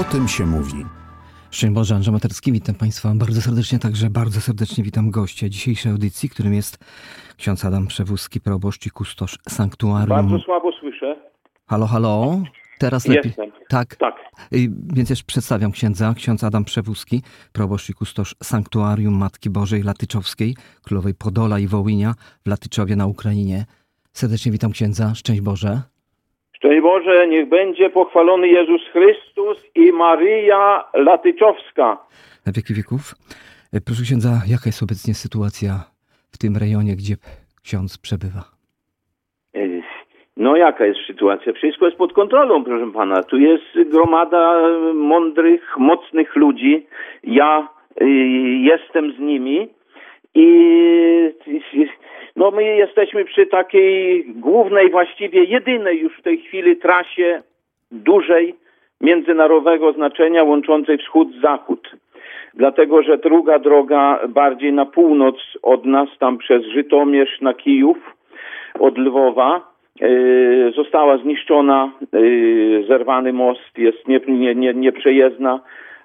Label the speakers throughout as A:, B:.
A: O tym się mówi.
B: Szczęść Boże, Andrzej Materski, witam Państwa bardzo serdecznie, także bardzo serdecznie witam gościa dzisiejszej audycji, którym jest ksiądz Adam Przewózki, proboszcz i kustosz sanktuarium.
C: Bardzo słabo słyszę.
B: Halo, halo? Teraz lepiej.
C: Jestem.
B: Tak.
C: Tak.
B: Więc też przedstawiam księdza, ksiądz Adam Przewózki, proboszcz i kustosz sanktuarium Matki Bożej Latyczowskiej, Królowej Podola i Wołynia w Latyczowie na Ukrainie. Serdecznie witam księdza, szczęść Boże.
C: Szczęść Boże, niech będzie pochwalony Jezus Chrystus i Maryja Latyczowska.
B: Na wieki wieków. Y, Proszę księdza, jaka jest obecnie sytuacja w tym rejonie, gdzie ksiądz przebywa?
C: Ej, No jaka jest sytuacja? Wszystko jest pod kontrolą, proszę pana. Tu jest gromada mądrych, mocnych ludzi. Ja y, jestem z nimi i y, no my jesteśmy przy takiej głównej, właściwie jedynej już w tej chwili trasie dużej międzynarodowego znaczenia łączącej wschód z zachód. Dlatego, że druga droga bardziej na północ od nas, tam przez Żytomierz na Kijów, od Lwowa, yy, została zniszczona, yy, zerwany most jest nie, nie, nie, nieprzejezdna,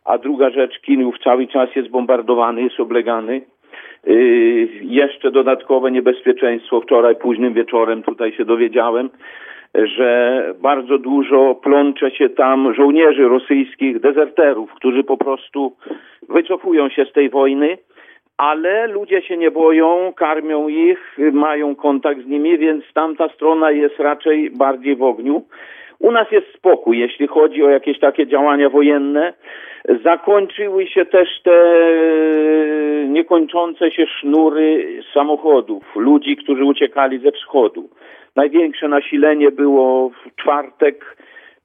C: a druga rzecz, Kijów cały czas jest bombardowany, jest oblegany. Yy, jeszcze dodatkowe niebezpieczeństwo. Wczoraj późnym wieczorem tutaj się dowiedziałem, że bardzo dużo plącze się tam żołnierzy rosyjskich, dezerterów, którzy po prostu wycofują się z tej wojny, ale ludzie się nie boją, karmią ich, mają kontakt z nimi, więc tamta strona jest raczej bardziej w ogniu. U nas jest spokój, jeśli chodzi o jakieś takie działania wojenne. Zakończyły się też te niekończące się sznury samochodów, ludzi, którzy uciekali ze wschodu. Największe nasilenie było w czwartek,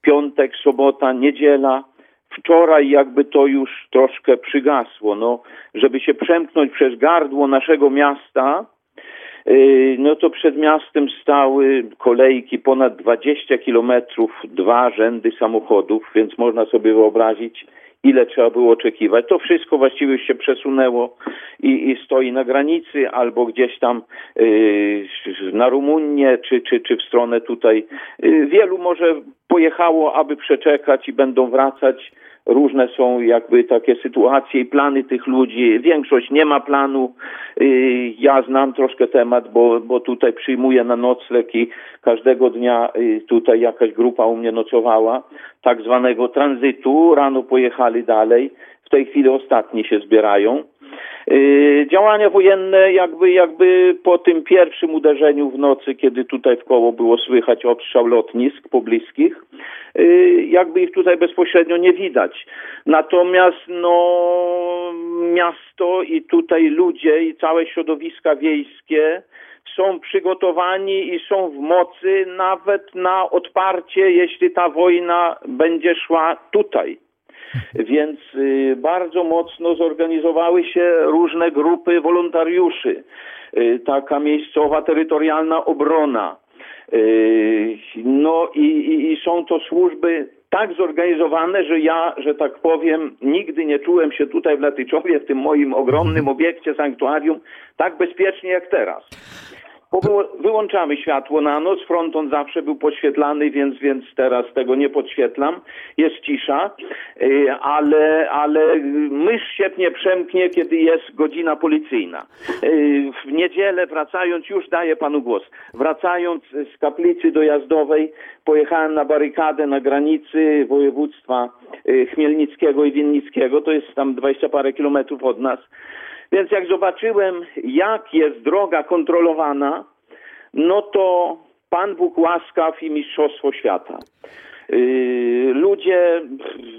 C: piątek, sobota, niedziela. Wczoraj jakby to już troszkę przygasło. No, żeby się przemknąć przez gardło naszego miasta, no to przed miastem stały kolejki ponad 20 kilometrów, dwa rzędy samochodów, więc można sobie wyobrazić, ile trzeba było oczekiwać. To wszystko właściwie się przesunęło i, i stoi na granicy albo gdzieś tam yy, na Rumunię, czy, czy, czy w stronę tutaj. Yy, wielu może pojechało, aby przeczekać i będą wracać. Różne są jakby takie sytuacje i plany tych ludzi. Większość nie ma planu. Yy, Ja znam troszkę temat, bo, bo tutaj przyjmuję na nocleg i każdego dnia yy, tutaj jakaś grupa u mnie nocowała, tak zwanego tranzytu. Rano pojechali dalej. W tej chwili ostatni się zbierają. Yy, Działania wojenne jakby, jakby po tym pierwszym uderzeniu w nocy, kiedy tutaj w koło było słychać odstrzał lotnisk pobliskich, yy, jakby ich tutaj bezpośrednio nie widać. Natomiast no, miasto i tutaj ludzie i całe środowiska wiejskie są przygotowani i są w mocy nawet na odparcie, jeśli ta wojna będzie szła tutaj. Więc y, bardzo mocno zorganizowały się różne grupy wolontariuszy. Y, taka miejscowa terytorialna obrona. Y, no i, i, i są to służby tak zorganizowane, że ja, że tak powiem, nigdy nie czułem się tutaj w Latyczowie, w tym moim ogromnym obiekcie sanktuarium, tak bezpiecznie jak teraz. Bo wyłączamy światło na noc, fronton zawsze był podświetlany, więc, więc teraz tego nie podświetlam. Jest cisza, y, ale, ale mysz się nie przemknie, kiedy jest godzina policyjna. Y, W niedzielę wracając, już daję panu głos, wracając z kaplicy dojazdowej, pojechałem na barykadę na granicy województwa y, chmielnickiego i winnickiego, to jest tam 20 parę kilometrów od nas. Więc jak zobaczyłem, jak jest droga kontrolowana, no to Pan Bóg łaskaw i Mistrzostwo Świata. Yy, ludzie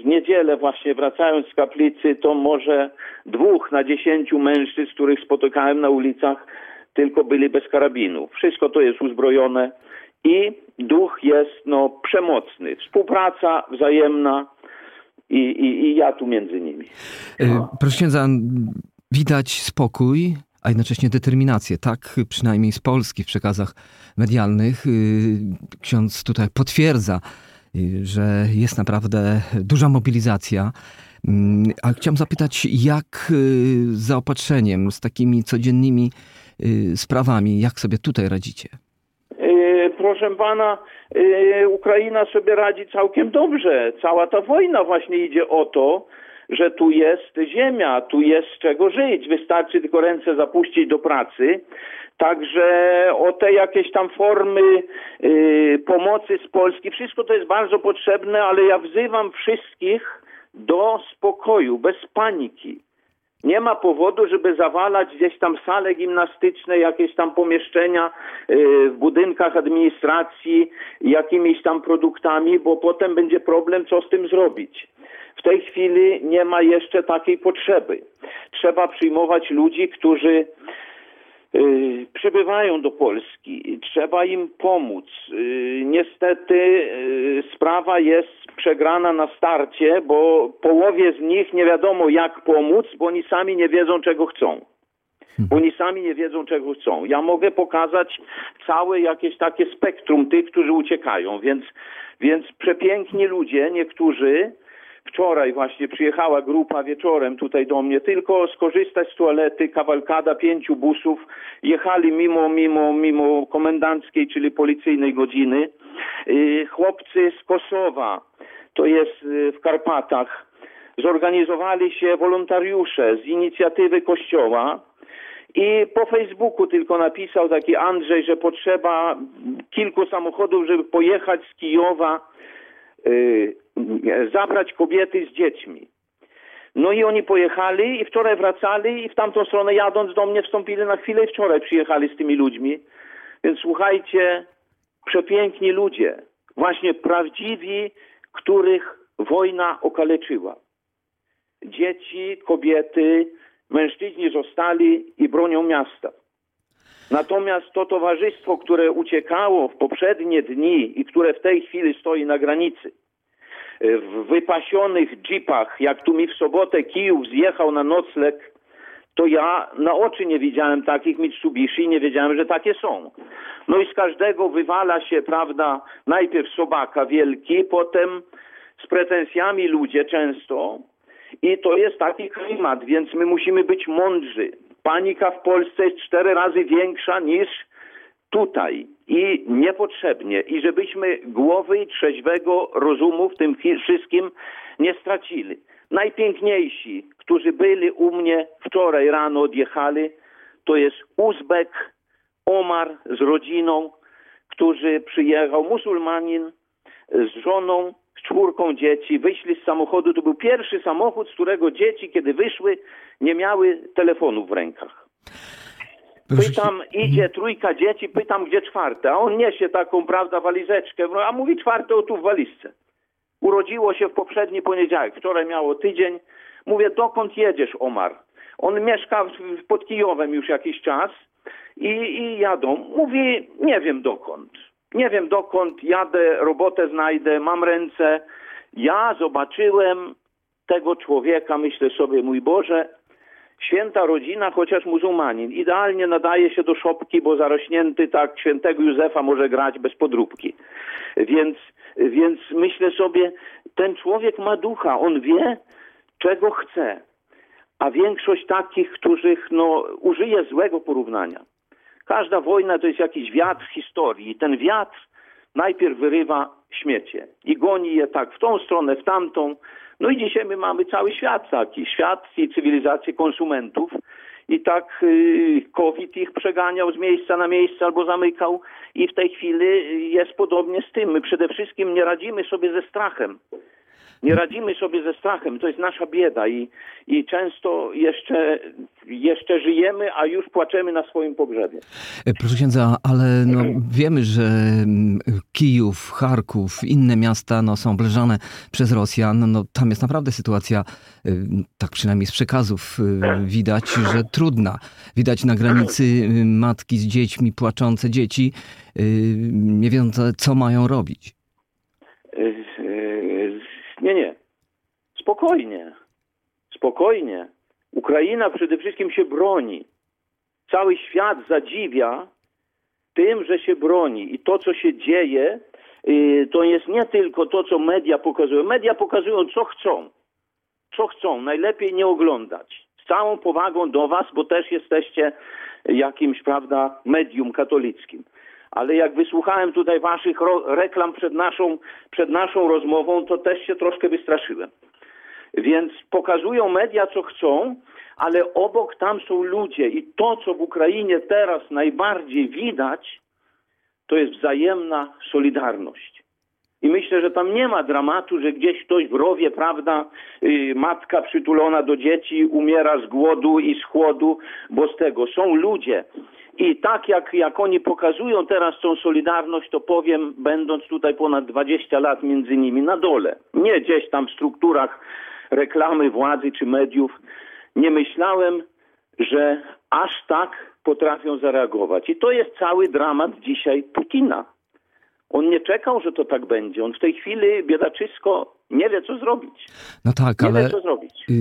C: w niedzielę właśnie wracając z kaplicy, to może dwóch na dziesięciu mężczyzn, których spotykałem na ulicach, tylko byli bez karabinów. Wszystko to jest uzbrojone i duch jest no, przemocny. Współpraca wzajemna i, i, i ja tu między nimi.
B: Y, Proszę księdza, widać spokój, a jednocześnie determinację. Tak przynajmniej z Polski w przekazach medialnych y, ksiądz tutaj potwierdza, y, że jest naprawdę duża mobilizacja. Mm, A chciałem zapytać, jak y, z zaopatrzeniem, z takimi codziennymi sprawami, jak sobie tutaj radzicie?
C: Proszę pana, Ukraina sobie radzi całkiem dobrze. Cała ta wojna właśnie idzie o to, że tu jest ziemia, tu jest z czego żyć. Wystarczy tylko ręce zapuścić do pracy. Także o te jakieś tam formy y, pomocy z Polski, wszystko to jest bardzo potrzebne, ale ja wzywam wszystkich do spokoju, bez paniki. Nie ma powodu, żeby zawalać gdzieś tam sale gimnastyczne, jakieś tam pomieszczenia y, w budynkach administracji jakimiś tam produktami, bo potem będzie problem, co z tym zrobić. W tej chwili nie ma jeszcze takiej potrzeby. Trzeba przyjmować ludzi, którzy y, przybywają do Polski. Trzeba im pomóc. Y, niestety y, sprawa jest przegrana na starcie, bo połowie z nich nie wiadomo jak pomóc, bo oni sami nie wiedzą czego chcą. Oni sami nie wiedzą czego chcą. Ja mogę pokazać całe jakieś takie spektrum tych, którzy uciekają, więc, więc przepiękni ludzie, niektórzy Wczoraj właśnie przyjechała grupa wieczorem tutaj do mnie, tylko skorzystać z toalety, kawalkada pięciu busów. Jechali mimo, mimo, mimo komendanckiej, czyli policyjnej godziny. Y, chłopcy z Kosowa, to jest y, w Karpatach, zorganizowali się wolontariusze z inicjatywy Kościoła. I po Facebooku tylko napisał taki Andrzej, że potrzeba kilku samochodów, żeby pojechać z Kijowa zabrać kobiety z dziećmi. No i oni pojechali i wczoraj wracali i w tamtą stronę jadąc do mnie wstąpili na chwilę i wczoraj przyjechali z tymi ludźmi. Więc słuchajcie, przepiękni ludzie, właśnie prawdziwi, których wojna okaleczyła. Dzieci, kobiety, mężczyźni zostali i bronią miasta. Natomiast to towarzystwo, które uciekało w poprzednie dni i które w tej chwili stoi na granicy, w wypasionych jeepach, jak tu mi w sobotę Kijów zjechał na nocleg, to ja na oczy nie widziałem takich Mitsubishi, nie wiedziałem, że takie są. No i z każdego wywala się, prawda, najpierw sobaka wielki, potem z pretensjami ludzie często i to jest taki klimat, więc my musimy być mądrzy. Panika w Polsce jest cztery razy większa niż tutaj i niepotrzebnie i żebyśmy głowy i trzeźwego rozumu w tym wszystkim nie stracili. Najpiękniejsi, którzy byli u mnie wczoraj rano odjechali, to jest Uzbek, Omar z rodziną, który przyjechał, musulmanin z żoną, z czwórką dzieci, wyszli z samochodu. To był pierwszy samochód, z którego dzieci, kiedy wyszły, nie miały telefonów w rękach. Pytam, idzie trójka dzieci, pytam, gdzie czwarte, a on niesie taką, prawda, walizeczkę, no, a mówi czwarte o tu w walizce. Urodziło się w poprzedni poniedziałek, wczoraj miało tydzień. Mówię, dokąd jedziesz, Omar? On mieszka pod Kijowem już jakiś czas i, i jadą. Mówi, nie wiem dokąd. Nie wiem dokąd, jadę, robotę znajdę, mam ręce. Ja zobaczyłem tego człowieka, myślę sobie, mój Boże, Święta rodzina, chociaż muzułmanin. Idealnie nadaje się do szopki, bo zarośnięty tak świętego Józefa może grać bez podróbki. Więc, więc myślę sobie, ten człowiek ma ducha, on wie, czego chce. A większość takich, których no, użyje złego porównania. Każda wojna to jest jakiś wiatr historii i ten wiatr najpierw wyrywa śmiecie i goni je tak w tą stronę, w tamtą, no i dzisiaj my mamy cały świat taki, świat i cywilizację konsumentów. I tak y, COVID ich przeganiał z miejsca na miejsce albo zamykał. I w tej chwili jest podobnie z tym. My przede wszystkim nie radzimy sobie ze strachem nie radzimy sobie ze strachem. To jest nasza bieda i, i często jeszcze, jeszcze żyjemy, a już płaczemy na swoim pogrzebie.
B: E, proszę księdza, ale no, wiemy, że mm, Kijów, Charków, inne miasta no, są obleżane przez Rosjan. No, tam jest naprawdę sytuacja, y, tak przynajmniej z przekazów y, widać, że trudna. Widać na granicy matki z dziećmi, płaczące dzieci, nie wiedzące, co mają robić.
C: Nie, nie. Spokojnie. Spokojnie. Ukraina przede wszystkim się broni. Cały świat zadziwia tym, że się broni. I to, co się dzieje, y, to jest nie tylko to, co media pokazują. Media pokazują, co chcą. Co chcą. Najlepiej nie oglądać. Z całą powagą do Was, bo też jesteście jakimś, prawda, medium katolickim. Ale jak wysłuchałem tutaj waszych reklam przed naszą, przed naszą rozmową, to też się troszkę wystraszyłem. Więc pokazują media, co chcą, ale obok tam są ludzie i to, co w Ukrainie teraz najbardziej widać, to jest wzajemna solidarność. I myślę, że tam nie ma dramatu, że gdzieś ktoś w rowie, prawda, yy, matka przytulona do dzieci umiera z głodu i z chłodu, bo z tego są ludzie. I tak jak, jak oni pokazują teraz tą solidarność, to powiem, będąc tutaj ponad 20 lat między nimi na dole, nie gdzieś tam w strukturach reklamy, władzy czy mediów, nie myślałem, że aż tak potrafią zareagować. I to jest cały dramat dzisiaj Putina. On nie czekał, że to tak będzie. On w tej chwili, biedaczysko, nie wie, co zrobić.
B: No tak,
C: nie
B: ale
C: wie, co zrobić.
B: Y,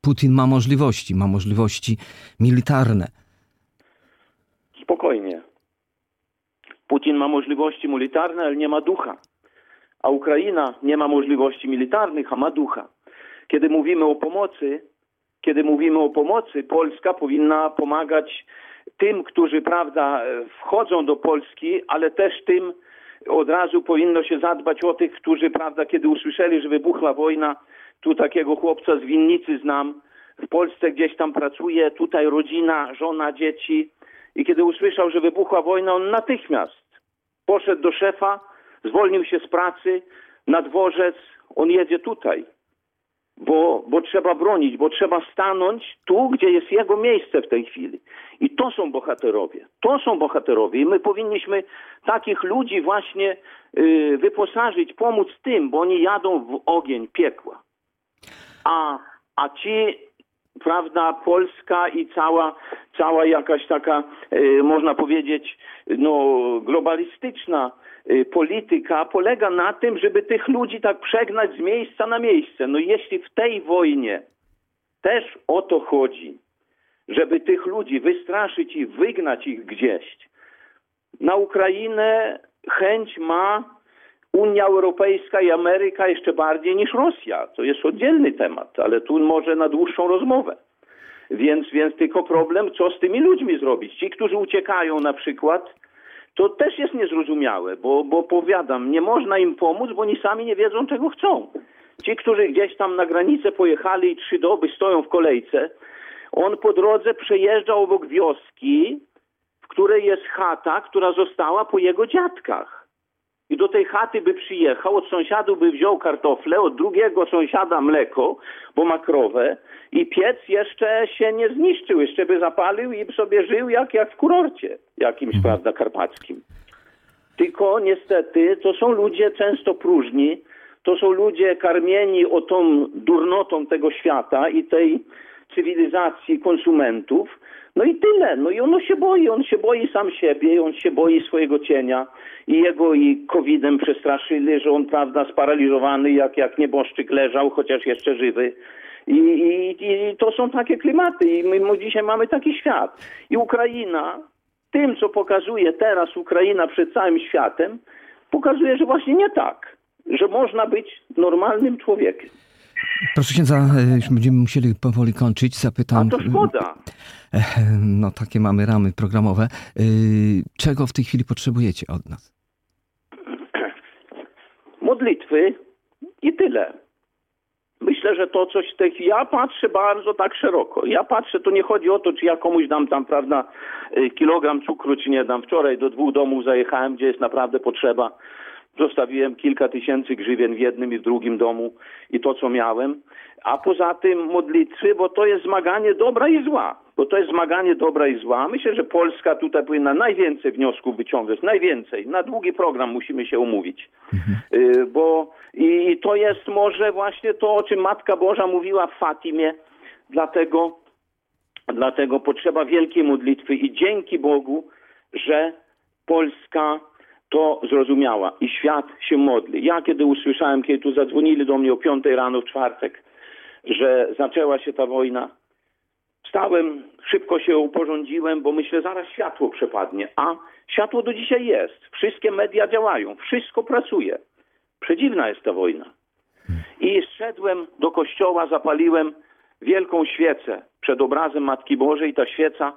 B: Putin ma możliwości, ma możliwości militarne.
C: Spokojnie. Putin ma możliwości militarne, ale nie ma ducha. A Ukraina nie ma możliwości militarnych, a ma ducha. Kiedy mówimy o pomocy, kiedy mówimy o pomocy, Polska powinna pomagać tym, którzy, prawda, wchodzą do Polski, ale też tym od razu powinno się zadbać o tych, którzy, prawda, kiedy usłyszeli, że wybuchła wojna, tu takiego chłopca z winnicy znam, w Polsce gdzieś tam pracuje, tutaj rodzina, żona, dzieci. I kiedy usłyszał, że wybuchła wojna, on natychmiast poszedł do szefa, zwolnił się z pracy, na dworzec, on jedzie tutaj bo, bo trzeba bronić, bo trzeba stanąć tu, gdzie jest jego miejsce w tej chwili. I to są bohaterowie. To są bohaterowie. I my powinniśmy takich ludzi właśnie y, wyposażyć, pomóc tym, bo oni jadą w ogień piekła. A, a ci, prawda, Polska i cała, cała jakaś taka, y, można powiedzieć, no, globalistyczna Y, polityka polega na tym, żeby tych ludzi tak przegnać z miejsca na miejsce. No jeśli w tej wojnie też o to chodzi, żeby tych ludzi wystraszyć i wygnać ich gdzieś, na Ukrainę chęć ma Unia Europejska i Ameryka jeszcze bardziej niż Rosja. To jest oddzielny temat, ale tu może na dłuższą rozmowę. Więc, więc tylko problem, co z tymi ludźmi zrobić. Ci, którzy uciekają na przykład, to też jest niezrozumiałe, bo, bo powiadam, nie można im pomóc, bo oni sami nie wiedzą, czego chcą. Ci, którzy gdzieś tam na granicę pojechali i trzy doby stoją w kolejce, on po drodze przejeżdża obok wioski, w której jest chata, która została po jego dziadkach. I do tej chaty by przyjechał, od sąsiadu by wziął kartofle, od drugiego sąsiada mleko, bo ma krowę i piec jeszcze się nie zniszczył, jeszcze by zapalił i sobie żył jak, jak w kurorcie jakimś, mhm. prawda, karpackim. Tylko niestety to są ludzie często próżni, to są ludzie karmieni o tą durnotą tego świata i tej cywilizacji konsumentów. No i tyle. No i on się boi. On się boi sam siebie, on się boi swojego cienia. I jego i COVID-em przestraszyli, że on, prawda, sparaliżowany jak, jak nieboszczyk leżał, chociaż jeszcze żywy. I, i, I, to są takie klimaty i my, my dzisiaj mamy taki świat. I Ukraina, tym co pokazuje teraz Ukraina przed całym światem, pokazuje, że właśnie nie tak. Że można być normalnym człowiekiem.
B: Proszę księdza, e, już będziemy musieli powoli kończyć. Zapytam.
C: A to szkoda.
B: E, no, takie mamy ramy programowe. E, czego w tej chwili potrzebujecie od nas?
C: Modlitwy i tyle. Myślę, że to coś tych. Ja patrzę bardzo tak szeroko. Ja patrzę, to nie chodzi o to, czy ja komuś dam tam, prawda, kilogram cukru, czy nie dam. Wczoraj do dwóch domów zajechałem, gdzie jest naprawdę potrzeba Zostawiłem kilka tysięcy grzywien w jednym i w drugim domu i to, co miałem. A poza tym modlitwy, bo to jest zmaganie dobra i zła. Bo to jest zmaganie dobra i zła. Myślę, że Polska tutaj powinna najwięcej wniosków wyciągać. Najwięcej. Na długi program musimy się umówić. Mhm. Y, bo i to jest może właśnie to, o czym Matka Boża mówiła w Fatimie. Dlatego, dlatego potrzeba wielkiej modlitwy i dzięki Bogu, że Polska to zrozumiała i świat się modli. Ja kiedy usłyszałem, kiedy tu zadzwonili do mnie o piątej rano w czwartek, że zaczęła się ta wojna, stałem, szybko się uporządziłem, bo myślę, zaraz światło przepadnie. A światło do dzisiaj jest. Wszystkie media działają, wszystko pracuje. Przedziwna jest ta wojna. I szedłem do kościoła, zapaliłem wielką świecę przed obrazem Matki Bożej. Ta świeca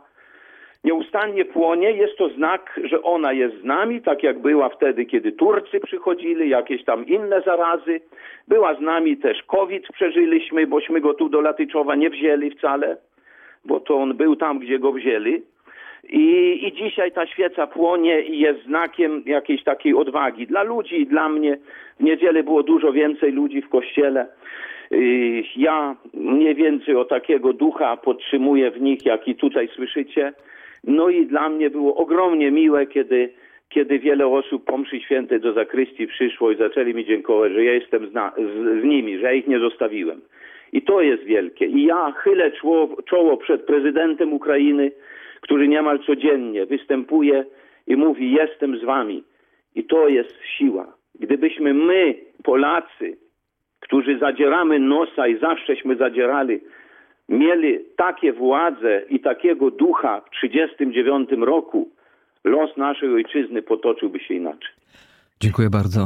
C: nieustannie płonie, jest to znak, że ona jest z nami, tak jak była wtedy, kiedy Turcy przychodzili, jakieś tam inne zarazy. Była z nami też COVID, przeżyliśmy, bośmy go tu do Latyczowa nie wzięli wcale, bo to on był tam, gdzie go wzięli. I, I dzisiaj ta świeca płonie i jest znakiem jakiejś takiej odwagi dla ludzi i dla mnie. W niedzielę było dużo więcej ludzi w kościele. Ja mniej więcej o takiego ducha podtrzymuję w nich, jak i tutaj słyszycie. No i dla mnie było ogromnie miłe, kiedy, kiedy wiele osób po mszy świętej do zakrystii przyszło i zaczęli mi dziękować, że ja jestem z, z nimi, że ja ich nie zostawiłem. I to jest wielkie. I ja chylę czoło, czoło przed prezydentem Ukrainy, który niemal codziennie występuje i mówi: Jestem z wami. I to jest siła. Gdybyśmy my, Polacy, którzy zadzieramy nosa i zawsześmy zadzierali, mieli takie władze i takiego ducha w 1939 roku, los naszej ojczyzny potoczyłby się inaczej.
B: Dziękuję bardzo.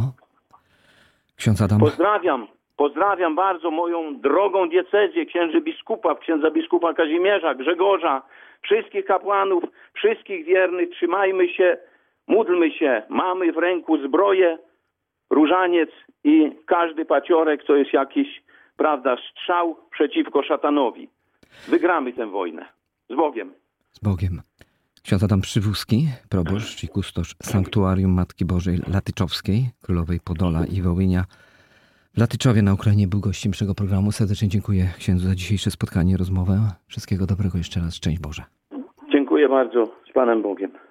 B: Ksiądz Adam.
C: Pozdrawiam, pozdrawiam bardzo moją drogą diecezję, księży biskupa, księdza biskupa Kazimierza, Grzegorza, wszystkich kapłanów, wszystkich wiernych. Trzymajmy się, módlmy się, mamy w ręku zbroję, różaniec i każdy paciorek to jest jakiś, prawda, strzał przeciwko szatanowi. Wygramy tę wojnę. Z Bogiem.
B: Z Bogiem. Ksiądz Adam Przywózki, proboszcz i kustosz Sanktuarium Matki Bożej Latyczowskiej, Królowej Podola i Wołynia. W Latyczowie na Ukrainie był gościem naszego programu. Serdecznie dziękuję księdzu za dzisiejsze spotkanie, rozmowę. Wszystkiego dobrego jeszcze raz. Szczęść Boże.
C: Dziękuję bardzo. Z Panem Bogiem.